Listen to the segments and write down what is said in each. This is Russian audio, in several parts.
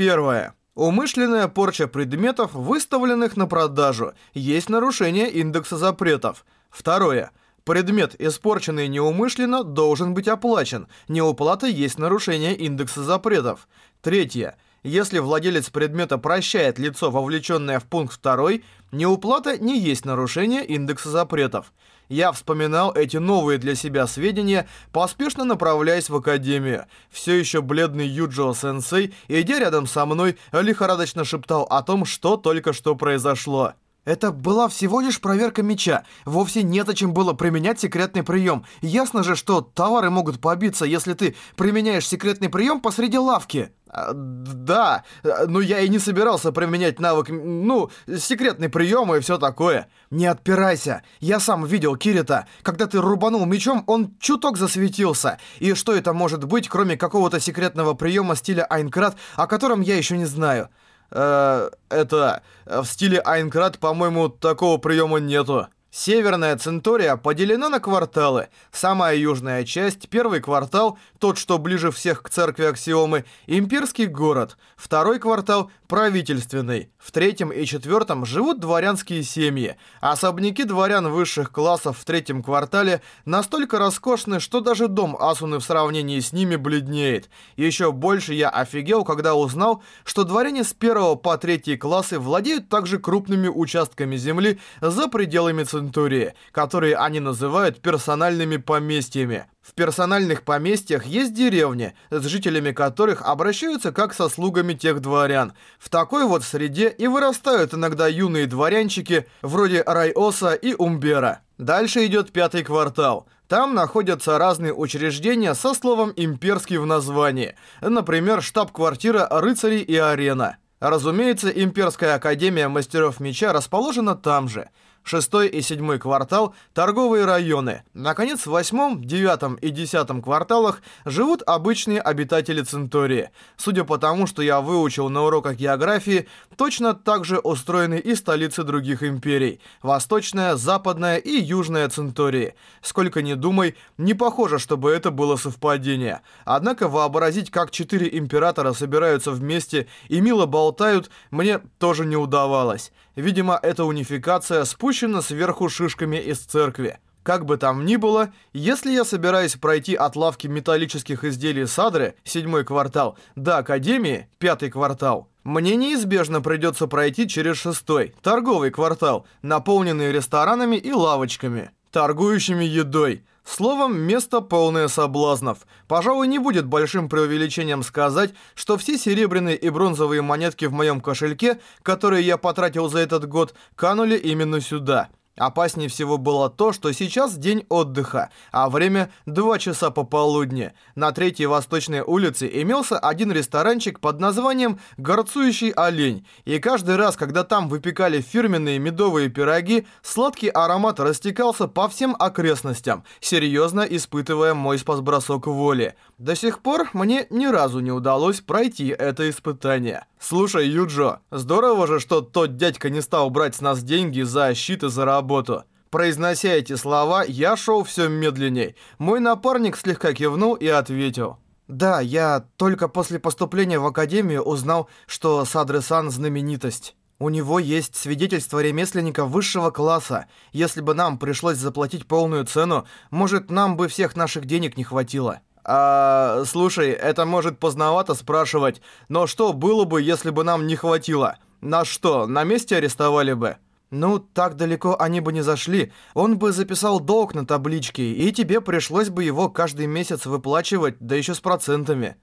Первое. Умышленная порча предметов, выставленных на продажу, есть нарушение индекса запретов. Второе. Предмет, испорченный неумышленно, должен быть оплачен. Неуплата есть нарушение индекса запретов. Третье. Если владелец предмета прощает лицо, вовлеченное в пункт 2, неуплата не есть нарушение индекса запретов. Я вспоминал эти новые для себя сведения, поспешно направляясь в академию. Все еще бледный Юджио Сенсей, идя рядом со мной, лихорадочно шептал о том, что только что произошло. Это была всего лишь проверка меча. Вовсе не зачем было применять секретный прием. Ясно же, что товары могут побиться, если ты применяешь секретный прием посреди лавки. А, да, но я и не собирался применять навык, ну, секретный прием и все такое. Не отпирайся. Я сам видел Кирита. Когда ты рубанул мечом, он чуток засветился. И что это может быть, кроме какого-то секретного приема стиля Айнкрат, о котором я еще не знаю? Э, это э, в стиле Айнкрат, по-моему, такого приема нету. Северная Центория поделена на кварталы. Самая южная часть, первый квартал, тот, что ближе всех к церкви Аксиомы, имперский город. Второй квартал – правительственный. В третьем и четвертом живут дворянские семьи. Особняки дворян высших классов в третьем квартале настолько роскошны, что даже дом Асуны в сравнении с ними бледнеет. Еще больше я офигел, когда узнал, что дворяне с первого по третий классы владеют также крупными участками земли за пределами Центории. Центури, которые они называют персональными поместьями. В персональных поместьях есть деревни, с жителями которых обращаются как со слугами тех дворян. В такой вот среде и вырастают иногда юные дворянчики вроде Райоса и Умбера. Дальше идет пятый квартал. Там находятся разные учреждения со словом «имперский» в названии. Например, штаб-квартира «Рыцарей и арена». Разумеется, Имперская Академия Мастеров Меча расположена там же – шестой и седьмой квартал – торговые районы. Наконец, в восьмом, девятом и десятом кварталах живут обычные обитатели Центурии. Судя по тому, что я выучил на уроках географии, точно так же устроены и столицы других империй – Восточная, Западная и Южная Центурии. Сколько ни думай, не похоже, чтобы это было совпадение. Однако вообразить, как четыре императора собираются вместе и мило болтают, мне тоже не удавалось. Видимо, эта унификация спутала спущена сверху шишками из церкви. Как бы там ни было, если я собираюсь пройти от лавки металлических изделий Садры, седьмой квартал, до Академии, пятый квартал, мне неизбежно придется пройти через шестой, торговый квартал, наполненный ресторанами и лавочками, торгующими едой, Словом, место полное соблазнов. Пожалуй, не будет большим преувеличением сказать, что все серебряные и бронзовые монетки в моем кошельке, которые я потратил за этот год, канули именно сюда. Опаснее всего было то, что сейчас день отдыха, а время 2 часа пополудни. На третьей восточной улице имелся один ресторанчик под названием «Горцующий олень». И каждый раз, когда там выпекали фирменные медовые пироги, сладкий аромат растекался по всем окрестностям, серьезно испытывая мой спасбросок воли. До сих пор мне ни разу не удалось пройти это испытание. «Слушай, Юджо, здорово же, что тот дядька не стал брать с нас деньги за щиты за работу работу. Произнося эти слова, я шел все медленней. Мой напарник слегка кивнул и ответил. Да, я только после поступления в академию узнал, что Садры-сан знаменитость. У него есть свидетельство ремесленника высшего класса. Если бы нам пришлось заплатить полную цену, может, нам бы всех наших денег не хватило. А, слушай, это может поздновато спрашивать, но что было бы, если бы нам не хватило? На что, на месте арестовали бы? «Ну, так далеко они бы не зашли. Он бы записал долг на табличке, и тебе пришлось бы его каждый месяц выплачивать, да еще с процентами».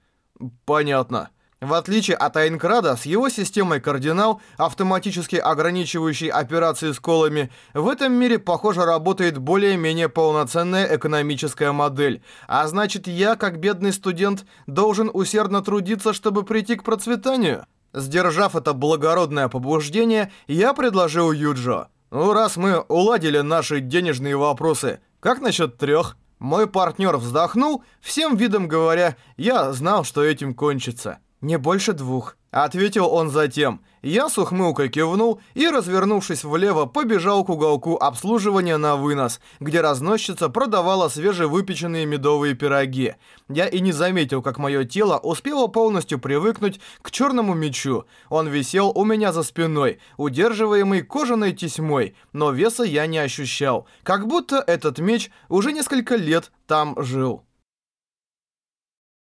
«Понятно». В отличие от Айнкрада, с его системой «Кардинал», автоматически ограничивающей операции с колами, в этом мире, похоже, работает более-менее полноценная экономическая модель. А значит, я, как бедный студент, должен усердно трудиться, чтобы прийти к процветанию? Сдержав это благородное побуждение, я предложил Юджо. «Ну, раз мы уладили наши денежные вопросы, как насчет трех?» Мой партнер вздохнул, всем видом говоря, я знал, что этим кончится. «Не больше двух», — ответил он затем. Я с ухмылкой кивнул и, развернувшись влево, побежал к уголку обслуживания на вынос, где разносчица продавала свежевыпеченные медовые пироги. Я и не заметил, как мое тело успело полностью привыкнуть к черному мечу. Он висел у меня за спиной, удерживаемый кожаной тесьмой, но веса я не ощущал, как будто этот меч уже несколько лет там жил.